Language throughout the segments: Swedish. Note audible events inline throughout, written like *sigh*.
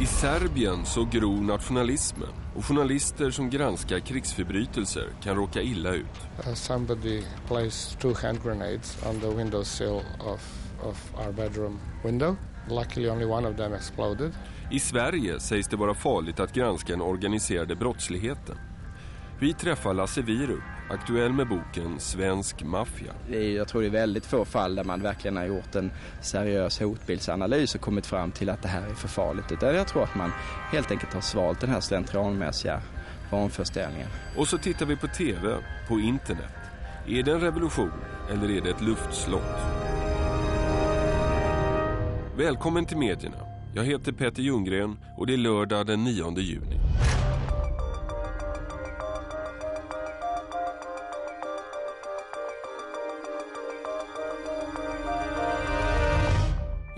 I Serbien så gror nationalismen och journalister som granskar krigsförbrytelser kan råka illa ut. Uh, somebody placed two hand grenades on the windowsill of, of our bedroom window. Luckily only one of them exploded. I Sverige sägs det vara farligt att granska den organiserade brottsligheten. Vi träffar Lasse Virup, aktuell med boken Svensk maffia. Jag tror det är väldigt få fall där man verkligen har gjort en seriös hotbildsanalys och kommit fram till att det här är för farligt. Utan jag tror att man helt enkelt har svalt den här slentrianmässiga vanföreställningen. Och så tittar vi på tv, på internet. Är det en revolution eller är det ett luftslott? Välkommen till medierna. Jag heter Peter Ljunggren och det är lördag den 9 juni.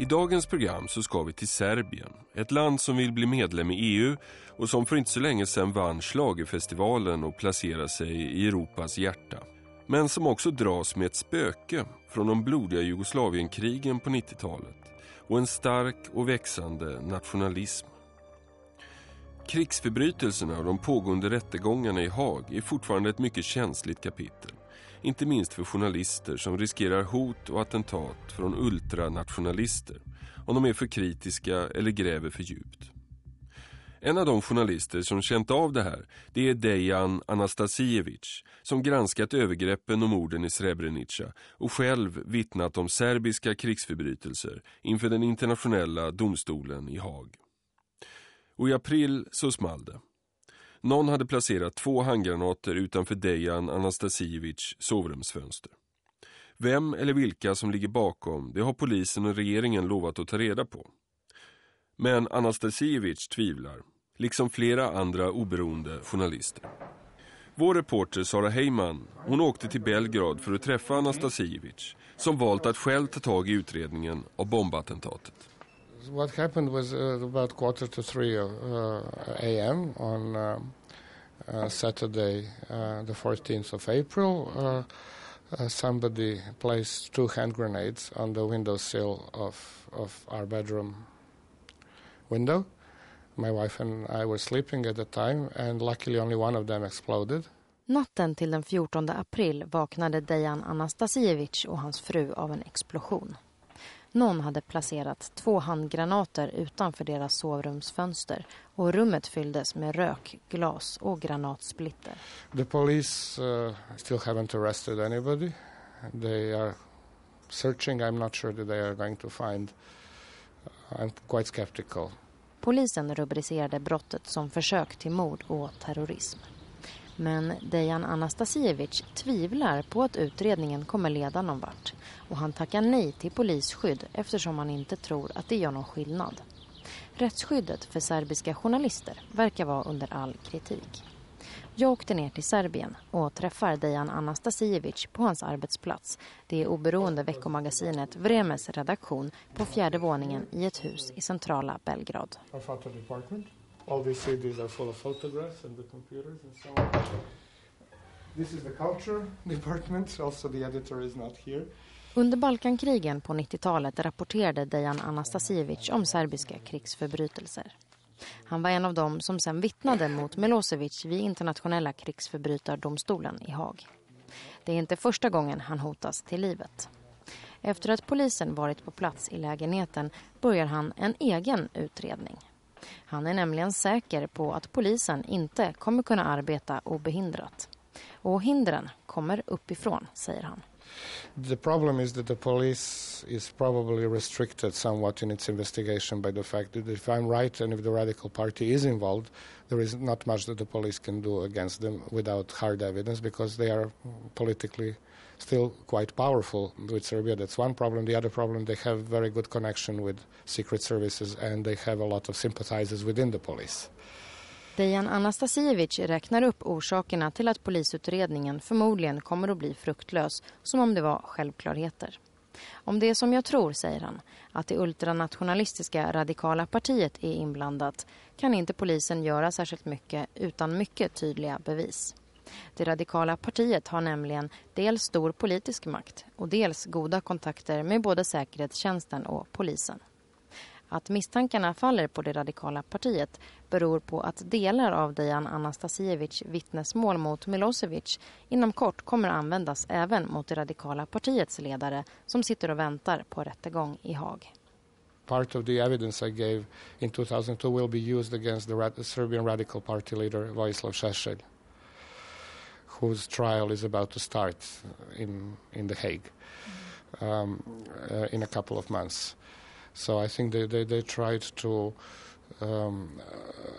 I dagens program så ska vi till Serbien, ett land som vill bli medlem i EU och som för inte så länge sedan vann Schlagerfestivalen och placerade sig i Europas hjärta. Men som också dras med ett spöke från de blodiga Jugoslavienkrigen på 90-talet och en stark och växande nationalism. Krigsförbrytelserna och de pågående rättegångarna i Haag är fortfarande ett mycket känsligt kapitel. Inte minst för journalister som riskerar hot och attentat från ultranationalister om de är för kritiska eller gräver för djupt. En av de journalister som känt av det här det är Dejan Anastasijevic som granskat övergreppen och morden i Srebrenica och själv vittnat om serbiska krigsförbrytelser inför den internationella domstolen i Haag. Och i april så small det. Någon hade placerat två handgranater utanför Dejan Anastasijevic sovrumsfönster. Vem eller vilka som ligger bakom, det har polisen och regeringen lovat att ta reda på. Men Anastasievich tvivlar, liksom flera andra oberoende journalister. Vår reporter Sara Heyman, hon åkte till Belgrad för att träffa Anastasievich som valt att själv ta tag i utredningen av bombattentatet. What happened was uh, about quarter to three uh, a.m. on uh, uh, Saturday, the 14th of April. Somebody placed two hand grenades on the windowsill of, of our bedroom window. My wife and I were sleeping at the time and luckily only one of them exploded. Natten till den 14 april vaknade Dejan Anastasijevic och hans fru av en explosion. Någon hade placerat två handgranater utanför deras sovrumsfönster och rummet fylldes med rök, glas och granatsplitter. The police uh, still haven't arrested anybody. They are searching. I'm not sure that they are going to find. I'm quite skeptical. Polisen rubricerade brottet som försök till mord och terrorism. Men Dejan Anastasijevic tvivlar på att utredningen kommer leda någon vart och han tackar nej till polisskydd eftersom han inte tror att det gör någon skillnad. Rättsskyddet för serbiska journalister verkar vara under all kritik. Jag åkte ner till Serbien och träffar Dejan Anastasijevic på hans arbetsplats. Det är oberoende veckomagasinet Vremes redaktion på fjärde våningen i ett hus i centrala Belgrad. All these CDs are full of photographs and the computers and so on. This is the culture department. Also the editor is not here. Under Balkankrigen på 90-talet rapporterade Dejan Anastasijevic om serbiska krigsförbrytelser. Han var en av dem som sen vittnade mot Milosevic vid internationella krigsförbrytardomstolen i Haag. Det är inte första gången han hotas till livet. Efter att polisen varit på plats i lägenheten börjar han en egen utredning. Han är nämligen säker på att polisen inte kommer kunna arbeta obehindrat. Och hindren kommer uppifrån, säger han. The problem is that the police is probably restricted somewhat in its investigation by the fact that if I'm right and if the radical party is involved, there is not much that the police can do against them without hard evidence because they are politically still quite powerful with Serbia. That's one problem. The other problem, they have very good connection with secret services and they have a lot of sympathizers within the police. Dejan Anastasijevic räknar upp orsakerna till att polisutredningen förmodligen kommer att bli fruktlös som om det var självklarheter. Om det är som jag tror, säger han, att det ultranationalistiska radikala partiet är inblandat kan inte polisen göra särskilt mycket utan mycket tydliga bevis. Det radikala partiet har nämligen dels stor politisk makt och dels goda kontakter med både säkerhetstjänsten och polisen. Att misstankarna faller på det radikala partiet beror på att delar av Dejan Anastasievich vittnesmål mot Milosevic inom kort kommer att användas även mot det radikala partiets ledare som sitter och väntar på rättegång i Haag. Part of the evidence I gave in 2002 will be used against the Serbian Radical Party leader Vojislav Šešelj whose trial is about to start in, in The Hague um, uh, in a couple of months. So I think they, they, they tried to um,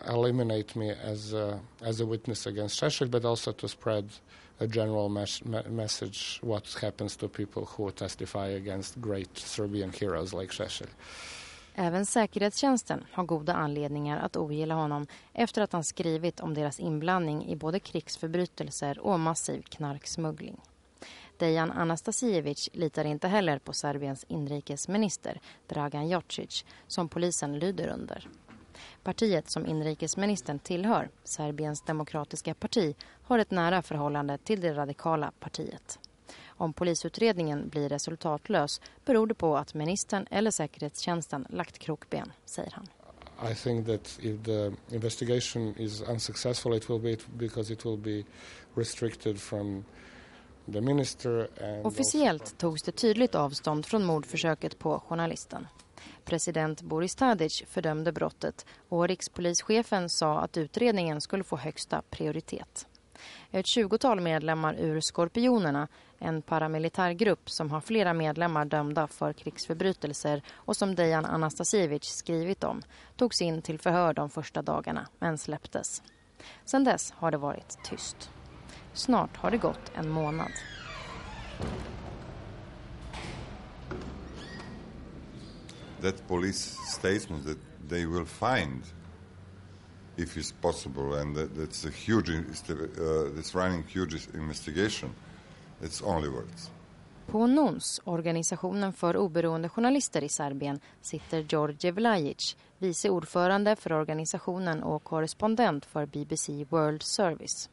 eliminate me as a, as a witness against Sheshel, but also to spread a general mes me message what happens to people who testify against great Serbian heroes like Sheshel. Även säkerhetstjänsten har goda anledningar att ogilla honom efter att han skrivit om deras inblandning i både krigsförbrytelser och massiv knarksmuggling. Dejan Anastasijevic litar inte heller på Serbiens inrikesminister Dragan Jocic som polisen lyder under. Partiet som inrikesministern tillhör, Serbiens demokratiska parti, har ett nära förhållande till det radikala partiet. Om polisutredningen blir resultatlös beror det på att ministern eller säkerhetstjänsten lagt krokben, säger han. I think that if the investigation is unsuccessful it will be because it will be restricted from the minister and Officiellt togs det tydligt avstånd från mordförsöket på journalisten. President Boris Tadic fördömde brottet och rikspolischefen sa att utredningen skulle få högsta prioritet. Ett tjugotal medlemmar ur Skorpionerna, en paramilitärgrupp som har flera medlemmar dömda för krigsförbrytelser och som Dejan Anastasievich skrivit om, togs in till förhör de första dagarna men släpptes. Sedan dess har det varit tyst. Snart har det gått en månad. That police statement that they will find if it's possible, and that, that's a huge, uh, that's running huge investigation. It's only words. På NONS, Organisationen för oberoende journalister i Serbien, sitter George Vlajic, vice ordförande för organisationen och korrespondent för BBC World Service.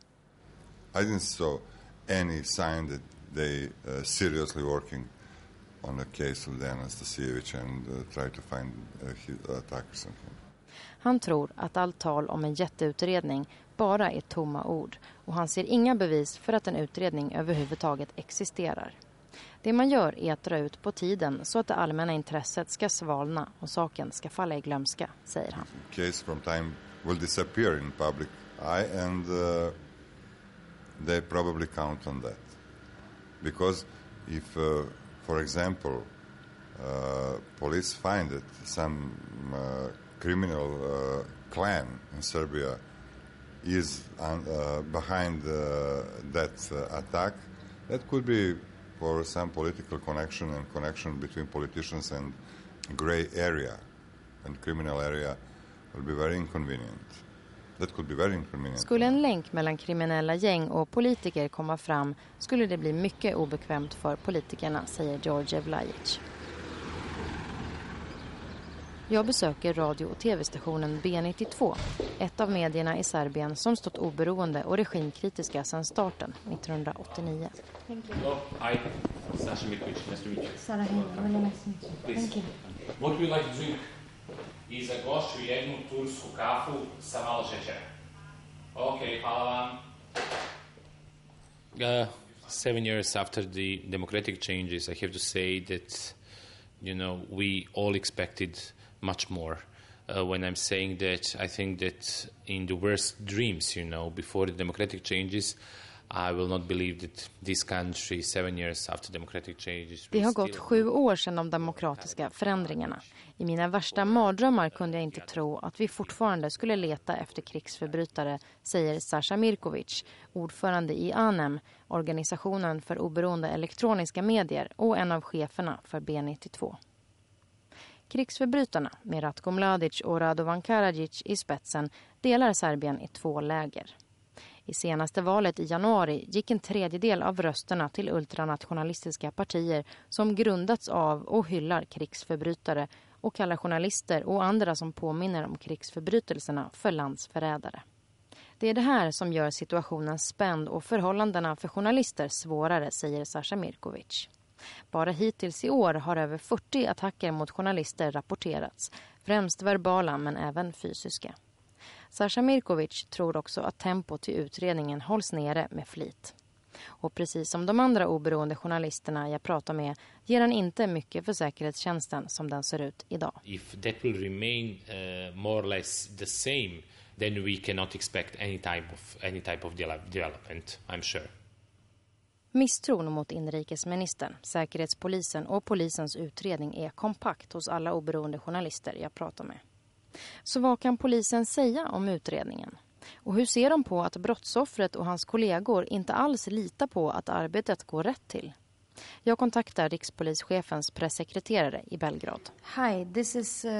I didn't saw any sign that they uh, seriously working on the case of Dan Anastasievich and uh, try to find uh, his attackers on him. Han tror att allt tal om en jätteutredning bara är tomma ord och han ser inga bevis för att en utredning överhuvudtaget existerar. Det man gör är att dra ut på tiden så att det allmänna intresset ska svalna och saken ska falla i glömska, säger han. Case from time will disappear in public eye and uh, they probably count on that. Because if, uh, for example, uh, police find it, some uh, criminal uh, clan in Serbia is uh, behind uh, that uh, attack, that could be for some political connection and connection between politicians and gray area and criminal area will be very inconvenient. That could be very inconvenient. Skulle en länk mellan kriminella gäng och politiker komma fram skulle det bli mycket obekvämt för politikerna, säger George Vlajic. Jag besöker radio- och tv-stationen B92, ett av medierna i Serbien som stått oberoende och regimkritiska sedan starten 1989. Hello, hi. Sasha Mirkovic, nice to meet you. Sara really nice to meet you. Please. Thank you. What would you like to drink? I za gošću jednu tursku kafu sa malo šećera. Ok, hvala vam. Uh, seven years after the democratic changes, I have to say that, you know, we all expected much more. Uh, when I'm saying that, I think that in the worst dreams, you know, before the democratic changes, I will not believe that this country, seven years after democratic changes... Det har gått sju år sedan de demokratiska förändringarna. I mina värsta mardrömmar kunde jag inte tro att vi fortfarande skulle leta efter krigsförbrytare, säger Sasha Mirkovic, ordförande i ANEM, organisationen för oberoende elektroniska medier och en av cheferna för B92. Krigsförbrytarna med Ratko Mladic och Radovan Karadzic i spetsen delar Serbien i två läger. I senaste valet i januari gick en tredjedel av rösterna till ultranationalistiska partier som grundats av och hyllar krigsförbrytare och kallar journalister och andra som påminner om krigsförbrytelserna för landsförrädare. Det är det här som gör situationen spänd och förhållandena för journalister svårare, säger Sasha Mirkovic. Bara hittills i år har över 40 attacker mot journalister rapporterats, främst verbala men även fysiska. Sasha Mirkovic tror också att tempot i utredningen hålls nere med flit. Och precis som de andra oberoende journalisterna jag pratar med ger han inte mycket för säkerhetstjänsten som den ser ut idag. If that will remain uh, more or less the same then we cannot expect any type of any type of development, I'm sure. Misstron mot inrikesministern, säkerhetspolisen och polisens utredning är kompakt hos alla oberoende journalister jag pratar med. Så vad kan polisen säga om utredningen? Och hur ser de på att brottsoffret och hans kollegor inte alls litar på att arbetet går rätt till? Jag kontaktar rikspolischefens pressekreterare i Belgrad. Hi, this is uh,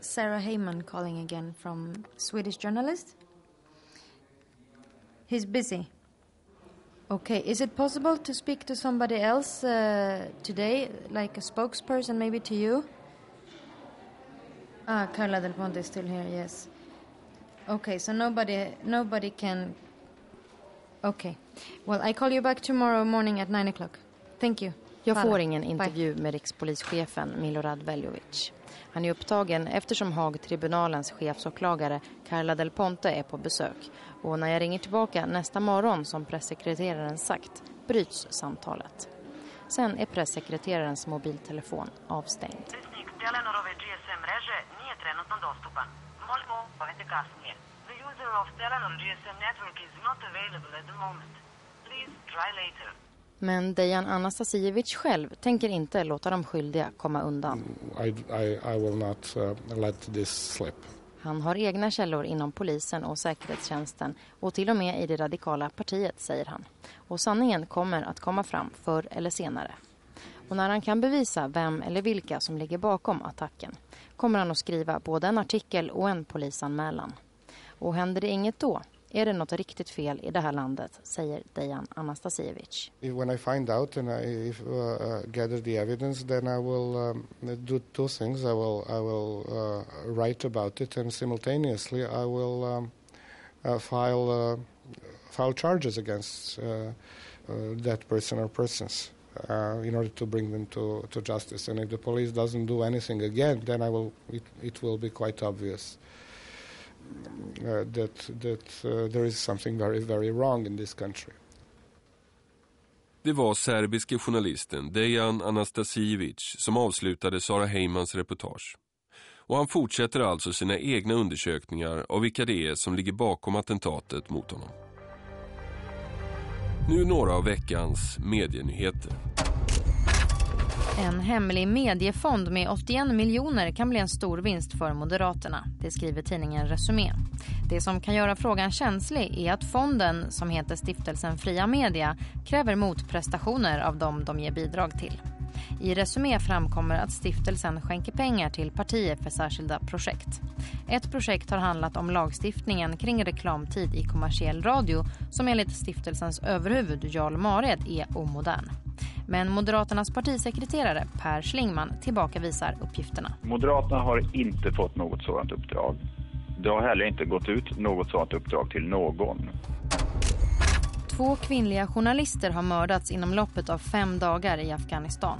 Sarah Heyman calling again from Swedish Journalist. He's busy. Okay, is it possible to speak to somebody else uh, today, like a spokesperson maybe to you? Ah, Carla Del Ponte is still here, yes. Okay, so nobody nobody can... Okay. Well, I call you back tomorrow morning at nine o'clock. Thank you. Jag får ingen intervju med rikspolischefen Milorad Veljovic. Han är upptagen eftersom Haagtribunalens chefsåklagare Carla Del Ponte är på besök. Och när jag ringer tillbaka nästa morgon som pressekreteraren sagt bryts samtalet. Sen är pressekreterarens mobiltelefon avstängd. Please try later. Men Dejan Anastasievich själv tänker inte låta de skyldiga komma undan. I, I, I will not uh, let this slip. Han har egna källor inom polisen och säkerhetstjänsten och till och med i det radikala partiet, säger han. Och sanningen kommer att komma fram förr eller senare. Och när han kan bevisa vem eller vilka som ligger bakom attacken kommer han att skriva både en artikel och en polisanmälan. Och händer det inget då är det något riktigt fel i det här landet, säger Dejan Anastasievich. When I find out and I if, uh, uh, gather the evidence, then I will um, do two things. I will, I will uh, write about it and simultaneously I will um, uh, file, uh, file charges against uh, uh, that person or persons. Uh, in order to bring them to, to justice. And if the police doesn't do anything again, then I will, it, it will be quite obvious uh, that that uh, there is something very very wrong in this country. Det var serbiske journalisten Dejan Anastasijevic som avslutade Sara Heymans reportage. Och han fortsätter alltså sina egna undersökningar av vilka det är som ligger bakom attentatet mot honom. Nu några av veckans medienyheter. En hemlig mediefond med 81 miljoner kan bli en stor vinst för Moderaterna. Det skriver tidningen Resumé. Det som kan göra frågan känslig är att fonden, som heter Stiftelsen Fria Media, kräver motprestationer av dem de ger bidrag till. I Resumé framkommer att stiftelsen skänker pengar till partier för särskilda projekt. Ett projekt har handlat om lagstiftningen kring reklamtid i kommersiell radio som enligt stiftelsens överhuvud Jarl Mared är omodern. Men Moderaternas partisekreterare Per Schlingman tillbakavisar uppgifterna. Moderaterna har inte fått något sådant uppdrag. Det har heller inte gått ut något sådant uppdrag till någon. Två kvinnliga journalister har mördats inom loppet av fem dagar i Afghanistan.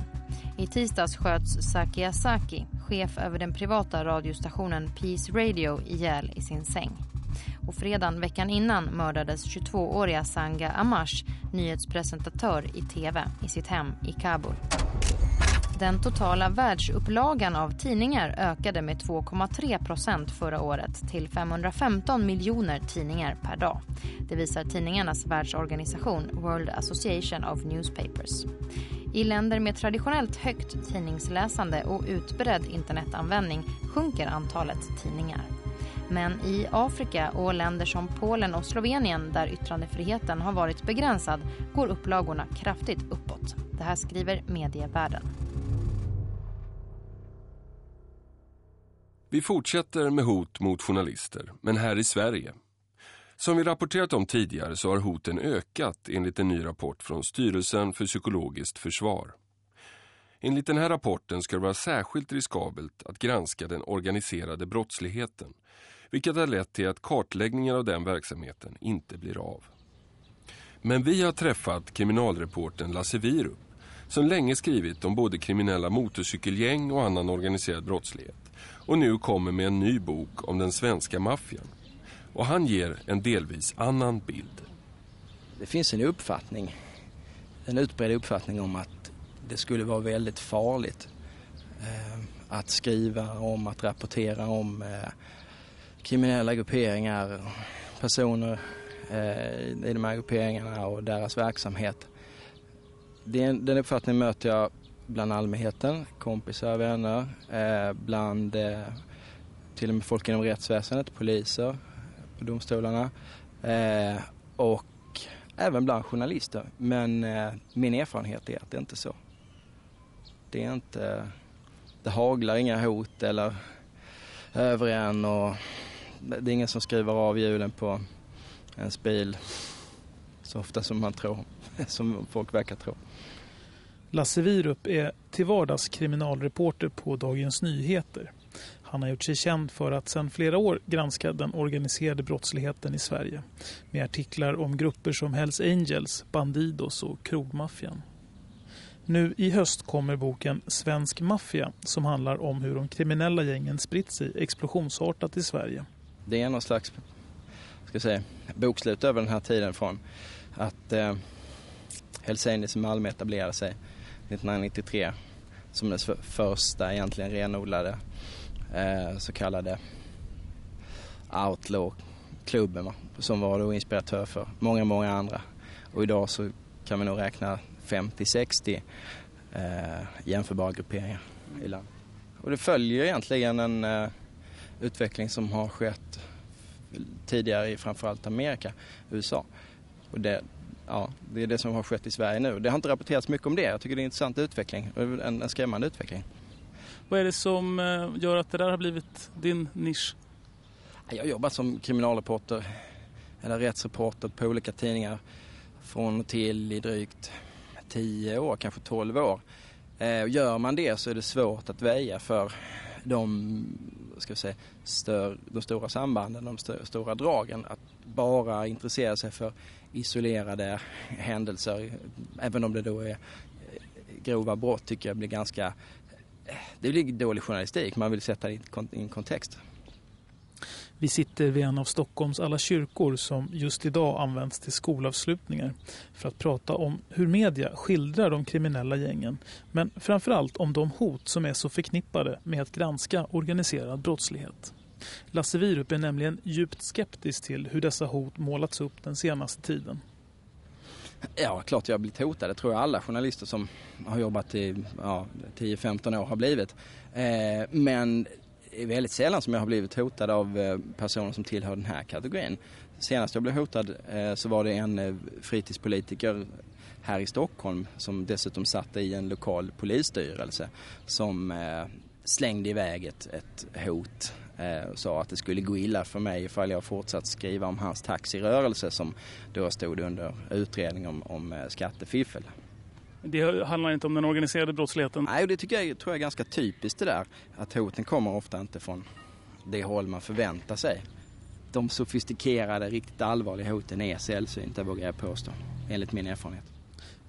I tisdags sköts Saki Asaki, chef över den privata radiostationen Peace Radio, ihjäl i sin säng. Och fredagen veckan innan mördades 22-åriga Sanga Amash, nyhetspresentatör i tv, i sitt hem i Kabul. Den totala världsupplagan av tidningar ökade med 2,3 procent förra året till 515 miljoner tidningar per dag. Det visar tidningarnas världsorganisation World Association of Newspapers. I länder med traditionellt högt tidningsläsande och utbredd internetanvändning sjunker antalet tidningar. Men i Afrika och länder som Polen och Slovenien där yttrandefriheten har varit begränsad går upplagorna kraftigt uppåt. Det här skriver Medievärlden. Vi fortsätter med hot mot journalister, men här i Sverige. Som vi rapporterat om tidigare så har hoten ökat enligt en ny rapport från Styrelsen för psykologiskt försvar. Enligt den här rapporten ska det vara särskilt riskabelt att granska den organiserade brottsligheten vilket har lett till att kartläggningar av den verksamheten inte blir av. Men vi har träffat kriminalreporten Lasse Virup som länge skrivit om både kriminella motorcykelgäng och annan organiserad brottslighet och nu kommer med en ny bok om den svenska maffian. Och han ger en delvis annan bild. Det finns en uppfattning, en utbredd uppfattning om att det skulle vara väldigt farligt eh, att skriva om, att rapportera om eh, kriminella grupperingar, personer eh, i de här grupperingarna och deras verksamhet. Den, den uppfattningen möter jag bland allmänheten, kompisar, vänner, eh, bland eh, till och med folk inom rättsväsendet, poliser på domstolarna eh, och även bland journalister. Men eh, min erfarenhet är att det inte är så. Det är inte, det haglar inga hot eller över en och det är ingen som skriver av hjulen på ens bil så ofta som man tror, *laughs* som folk verkar tro. Lasse Virup är till vardags kriminalreporter på Dagens Nyheter. Han har gjort sig känd för att sedan flera år granska den organiserade brottsligheten i Sverige med artiklar om grupper som Hells Angels, Bandidos och krogmaffian. Nu i höst kommer boken Svensk maffia som handlar om hur de kriminella gängen spritt sig explosionsartat i Sverige. Det är någon slags ska säga, bokslut över den här tiden från att eh, Hells Angels i Malmö etablerade sig 1993 som den första egentligen renodlade eh, så kallade outlaw-klubben som var då inspiratör för många, många andra. Och idag så kan vi nog räkna 50-60 eh, jämförbara grupperingar i landet. Och det följer egentligen en eh, utveckling som har skett tidigare i framförallt Amerika, USA. Och det, ja, det är det som har skett i Sverige nu. Det har inte rapporterats mycket om det. Jag tycker det är en intressant utveckling, en, en skrämmande utveckling. Vad är det som eh, gör att det där har blivit din nisch? Jag har jobbat som kriminalreporter eller rättsreporter på olika tidningar från och till i drygt 10 år, kanske 12 år. Eh, gör man det så är det svårt att väja för de, ska vi säga, stör, de stora sambanden, de stö, stora dragen. Att bara intressera sig för isolerade händelser, även om det då är eh, grova brott, tycker jag blir ganska... Eh, det blir dålig journalistik, man vill sätta det i en kontext. Vi sitter vid en av Stockholms alla kyrkor som just idag används till skolavslutningar för att prata om hur media skildrar de kriminella gängen men framförallt om de hot som är så förknippade med att granska organiserad brottslighet. Lasse Virup är nämligen djupt skeptisk till hur dessa hot målats upp den senaste tiden. Ja, klart jag har blivit hotad. Det tror jag alla journalister som har jobbat i ja, 10-15 år har blivit. Eh, men är väldigt sällan som jag har blivit hotad av eh, personer som tillhör den här kategorin. Senast jag blev hotad eh, så var det en eh, fritidspolitiker här i Stockholm som dessutom satt i en lokal polisstyrelse som slängde iväg ett, ett hot och sa att det skulle gå illa för mig ifall jag fortsatt skriva om hans taxirörelse som då stod under utredning om, om skattefiffel. Det handlar inte om den organiserade brottsligheten? Nej, det tycker jag, tror jag är ganska typiskt det där. Att hoten kommer ofta inte från det håll man förväntar sig. De sofistikerade, riktigt allvarliga hoten är sällsynta vågar jag påstå, enligt min erfarenhet.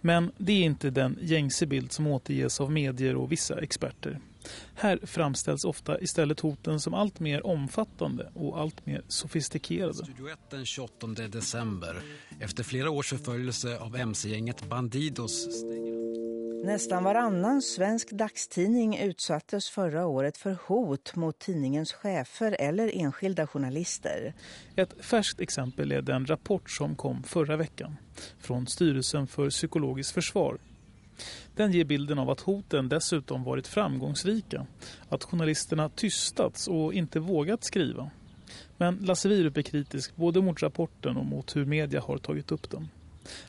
Men det är inte den gängse bild som återges av medier och vissa experter. Här framställs ofta istället hoten som allt mer omfattande och allt mer sofistikerade. Studio 1 den 28 december. Efter flera års förföljelse av mc-gänget Bandidos Nästan varannan svensk dagstidning utsattes förra året för hot mot tidningens chefer eller enskilda journalister. Ett färskt exempel är den rapport som kom förra veckan från Styrelsen för psykologiskt försvar den ger bilden av att hoten dessutom varit framgångsrika. Att journalisterna tystats och inte vågat skriva. Men Lasse Wierup är kritisk både mot rapporten och mot hur media har tagit upp den.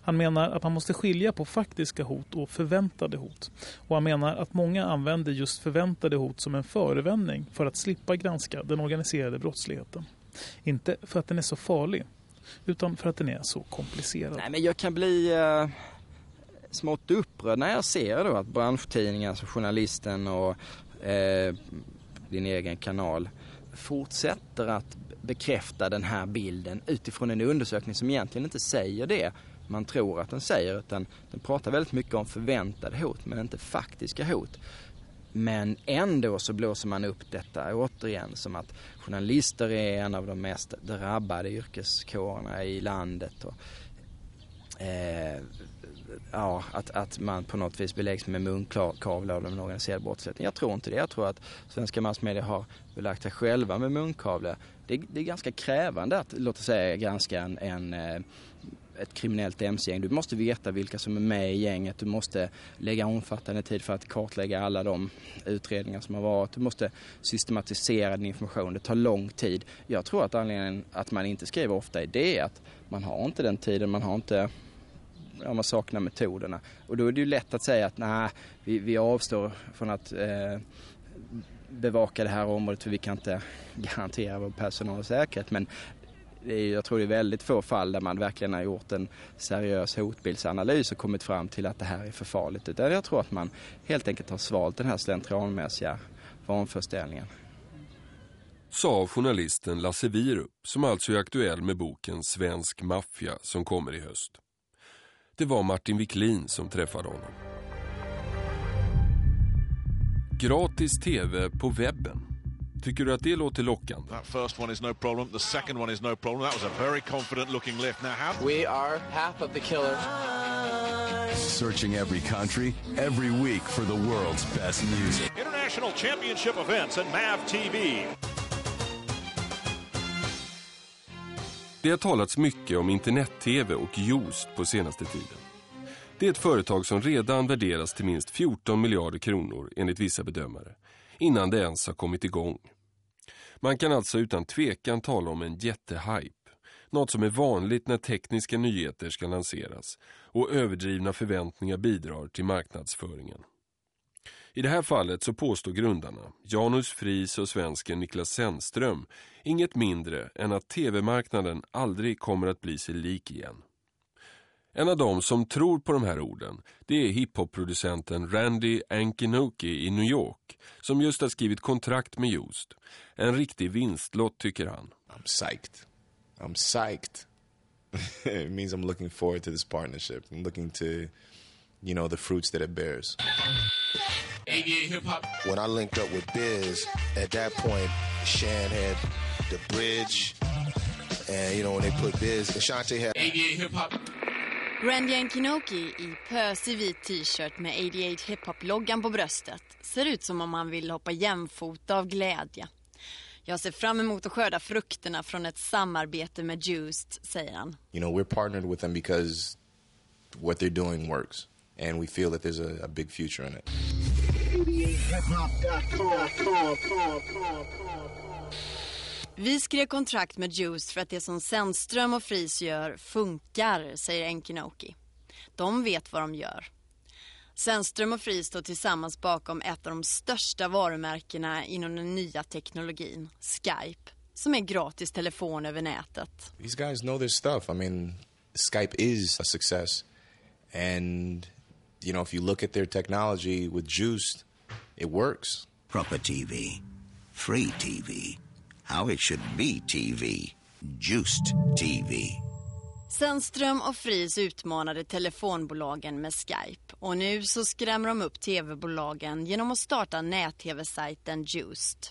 Han menar att man måste skilja på faktiska hot och förväntade hot. Och han menar att många använder just förväntade hot som en förevändning för att slippa granska den organiserade brottsligheten. Inte för att den är så farlig, utan för att den är så komplicerad. Nej, men jag kan bli... Uh smått upprörd när jag ser då att branschtidningar som Journalisten och eh, din egen kanal fortsätter att bekräfta den här bilden utifrån en undersökning som egentligen inte säger det man tror att den säger utan den pratar väldigt mycket om förväntade hot men inte faktiska hot. Men ändå så blåser man upp detta återigen som att journalister är en av de mest drabbade yrkeskårerna i landet. Och, eh, ja, att, att man på något vis beläggs med munkavle av den organiserade brottsligheten. Jag tror inte det. Jag tror att svenska massmedia har belagt sig själva med munkavle. Det, det är ganska krävande att, låt oss säga, granska en, en eh, ett kriminellt mc-gäng. Du måste veta vilka som är med i gänget. Du måste lägga omfattande tid för att kartlägga alla de utredningar som har varit. Du måste systematisera din information. Det tar lång tid. Jag tror att anledningen att man inte skriver ofta är det att man har inte den tiden, man har inte ja, man saknar metoderna. Och då är det ju lätt att säga att nej, vi, vi avstår från att eh, bevaka det här området för vi kan inte *laughs* garantera vår personal säkerhet. Men är, jag tror det är väldigt få fall där man verkligen har gjort en seriös hotbildsanalys och kommit fram till att det här är för farligt. Utan jag tror att man helt enkelt har svalt den här slentrianmässiga vanföreställningen. Sa journalisten Lasse Wierup som alltså är aktuell med boken Svensk maffia som kommer i höst. Det var Martin Wiklin som träffade honom. Gratis tv på webben. Tycker du att det låter lockande? That first one is no problem. The second one is no problem. That was a very confident looking lift. Now how... We are half of the killer. Searching every country, every week for the world's best music. International Championship events at MAV TV. Det har talats mycket om internet-tv och Joost på senaste tiden. Det är ett företag som redan värderas till minst 14 miljarder kronor enligt vissa bedömare, innan det ens har kommit igång. Man kan alltså utan tvekan tala om en jättehype. Något som är vanligt när tekniska nyheter ska lanseras och överdrivna förväntningar bidrar till marknadsföringen. I det här fallet så påstår grundarna, Janus Fris och svensken Niklas Sennström, inget mindre än att tv-marknaden aldrig kommer att bli sig lik igen. En av dem som tror på de här orden det är hiphopproducenten Randy Ankinoki i New York som just har skrivit kontrakt med Just. En riktig vinstlott tycker han. I'm psyched. I'm psyched. *laughs* it means I'm looking forward to this partnership. I'm looking to, you know, the fruits that it bears. When I linked up with Biz, at that point, Shan had the bridge, and you know when they put Biz, Ashante had. Randy Ankinoki i pösig vit t-shirt med 88 hiphop-loggan på bröstet ser ut som om han vill hoppa jämfota av glädje. Jag ser fram emot att skörda frukterna från ett samarbete med Juiced, säger han. You know, we're partnered with them because what they're doing works. And we feel that there's a, a big future in it. Vi skrev kontrakt med Juice för att det som Sandström och Fris gör funkar, säger Enkinoki. De vet vad de gör. Sandström och Fris står tillsammans bakom ett av de största varumärkena inom den nya teknologin, Skype, som är gratis telefon över nätet. These guys know their stuff. I mean, Skype is a success. And, you know, if you look at their technology with Juiced, it works. Proper TV. Free TV. How it should be TV. Juiced TV. Sandström och Fris utmanade telefonbolagen med Skype och nu så skrämmer de upp tv-bolagen genom att starta nät-tv-sajten Juiced.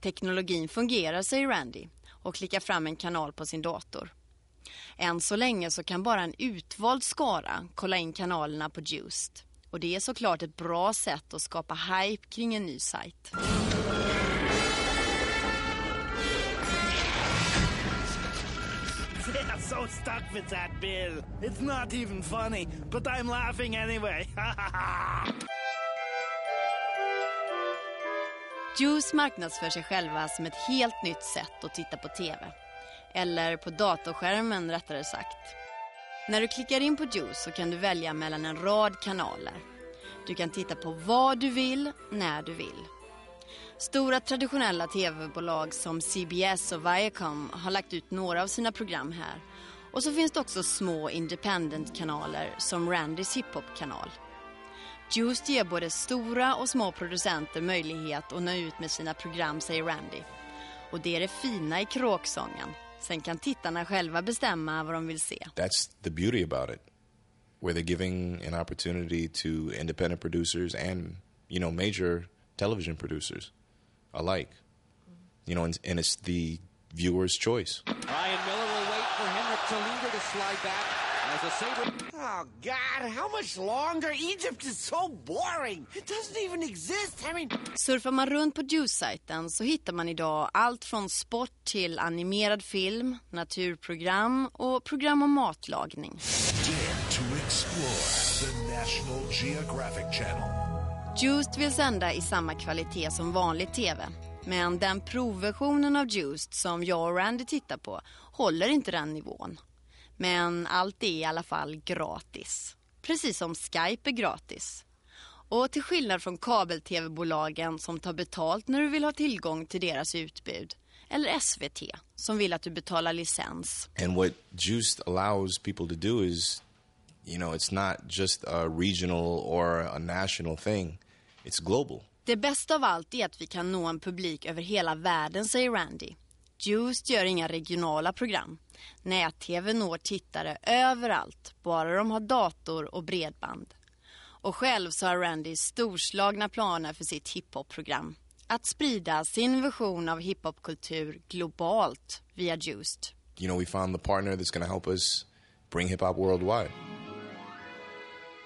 Teknologin fungerar, säger Randy och klickar fram en kanal på sin dator. Än så länge så kan bara en utvald skara kolla in kanalerna på Juiced. Och det är såklart ett bra sätt att skapa hype kring en ny sajt. *laughs* They're so stuck with that bill. It's not even funny, but I'm laughing anyway. *laughs* Juice marknadsför sig själva som ett helt nytt sätt att titta på TV. Eller på datorskärmen rättare sagt. När du klickar in på Juice så kan du välja mellan en rad kanaler. Du kan titta på vad du vill, när du vill. Stora traditionella tv-bolag som CBS och Viacom har lagt ut några av sina program här. Och så finns det också små independent-kanaler som Randys hiphop-kanal. Juice ger både stora och små producenter möjlighet att nå ut med sina program, säger Randy. Och det är det fina i kråksången. Sen kan tittarna själva bestämma vad de vill se. That's the beauty about it. Where they're giving an opportunity to independent producers and, you know, major television producers alike. You know, and, and it's the viewer's choice. Ryan Miller will wait for Henrik Toledo to slide back as a saber. Oh, God, how much longer? Egypt is so boring. It doesn't even exist. I mean... Surfar man runt på Juice-sajten så hittar man idag allt från sport till animerad film, naturprogram och program om matlagning. Dare to explore the National Geographic Channel. Juiced vill sända i samma kvalitet som vanlig tv. Men den provversionen av Juiced som jag och Randy tittar på håller inte den nivån. Men allt är i alla fall gratis. Precis som Skype är gratis. Och till skillnad från kabel-tv-bolagen som tar betalt när du vill ha tillgång till deras utbud. Eller SVT som vill att du betalar licens. And what Juiced allows people to do is, you know, it's not just a regional or a national thing. It's global. Det bästa av allt är att vi kan nå en publik över hela världen, säger Randy. Juiced gör inga regionala program. Nät-tv når tittare överallt, bara de har dator och bredband. Och själv så har Randy storslagna planer för sitt hiphop-program. Att sprida sin version av hiphopkultur globalt via Juiced. You know, we found the partner that's going to help us bring hip hop worldwide.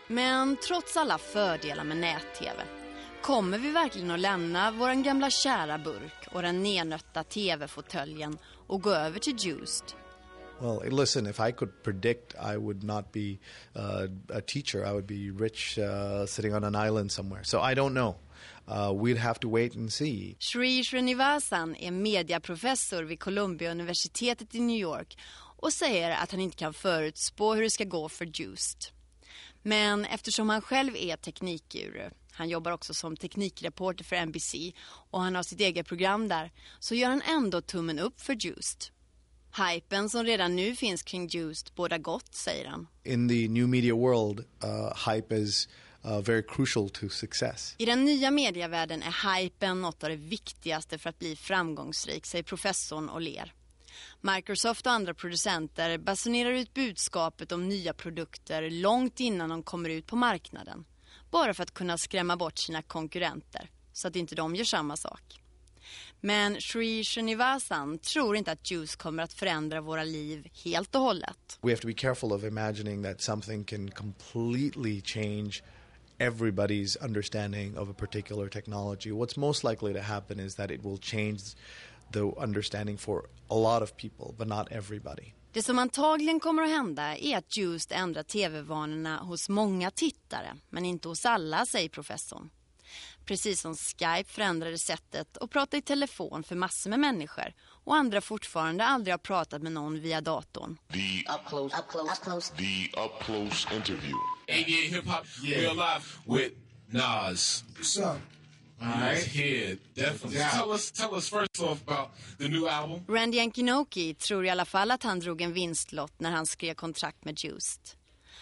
Men trots alla fördelar med nät-tv Kommer vi verkligen att lämna våran gamla kära burk och den nednötta tv-fåtöljen och gå över till Juiced? Well, listen, if I could predict I would not be uh, a teacher, I would be rich uh, sitting on an island somewhere. So I don't know. Uh, we'd have to wait and see. Sri Srinivasan är mediaprofessor vid Columbia-universitetet i New York och säger att han inte kan förutspå hur det ska gå för Juiced. Men eftersom han själv är teknikguru han jobbar också som teknikreporter för NBC och han har sitt eget program där. Så gör han ändå tummen upp för Juiced. Hypen som redan nu finns kring Juiced båda gott, säger han. In the new media world, uh, hype is uh, very crucial to success. I den nya medievärlden är hypen något av det viktigaste för att bli framgångsrik, säger professorn och ler. Microsoft och andra producenter basunerar ut budskapet om nya produkter långt innan de kommer ut på marknaden bara för att kunna skrämma bort sina konkurrenter så att inte de gör samma sak. Men Sri Srinivasan tror inte att juice kommer att förändra våra liv helt och hållet. We have to be careful of imagining that something can completely change everybody's understanding of a particular technology. What's most likely to happen is that it will change the understanding for a lot of people, but not everybody. Det som antagligen kommer att hända är att Just ändrar tv-vanorna hos många tittare, men inte hos alla, säger professorn. Precis som Skype förändrade sättet att prata i telefon för massor med människor och andra fortfarande aldrig har pratat med någon via datorn. The up close, up close, up close. The up close interview. Hey, yeah, hip hop, yeah. real life with Nas. What's up? Right. Here, definitely. Yeah. Tell us, tell us first off about the new album. Randy Ankinoki tror i alla fall att han drog en vinstlott när han skrev kontrakt med Juiced.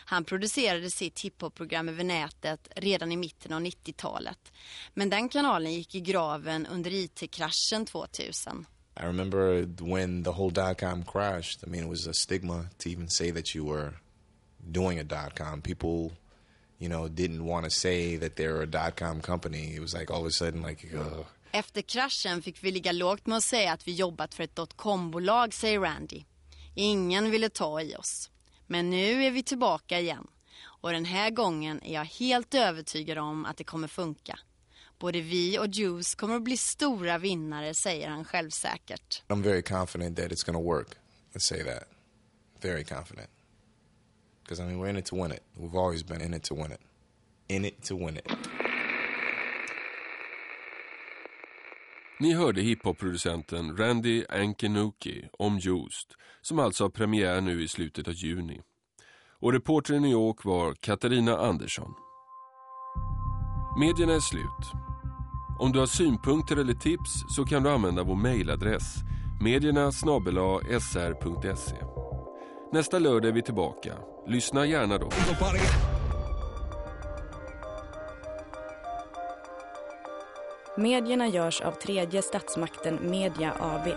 Han producerade sitt hiphop-program över nätet redan i mitten av 90-talet. Men den kanalen gick i graven under IT-kraschen 2000. I remember when the whole dot-com crashed. I mean, it was a stigma to even say that you were doing a dot-com. People you know, didn't want to say that they're a dot-com company. It was like all of a sudden like, ugh. Efter kraschen fick vi ligga lågt med att säga att vi jobbat för ett dotcom-bolag, säger Randy. Ingen ville ta i oss. Men nu är vi tillbaka igen. Och den här gången är jag helt övertygad om att det kommer funka. Både vi och Juice kommer att bli stora vinnare, säger han självsäkert. I'm very confident that it's going to work. Let's say that. Very confident. Because I mean, we're in it to win it. We've always been in it to win it. In it to win it. Ni hörde hiphop-producenten Randy Ankenuki om Just som alltså har premiär nu i slutet av juni. Och reporter i New York var Katarina Andersson. Medierna är slut. Om du har synpunkter eller tips så kan du använda vår mejladress medierna sr.se. Nästa lördag är vi tillbaka. Lyssna gärna då. Medierna görs av tredje statsmakten Media AB.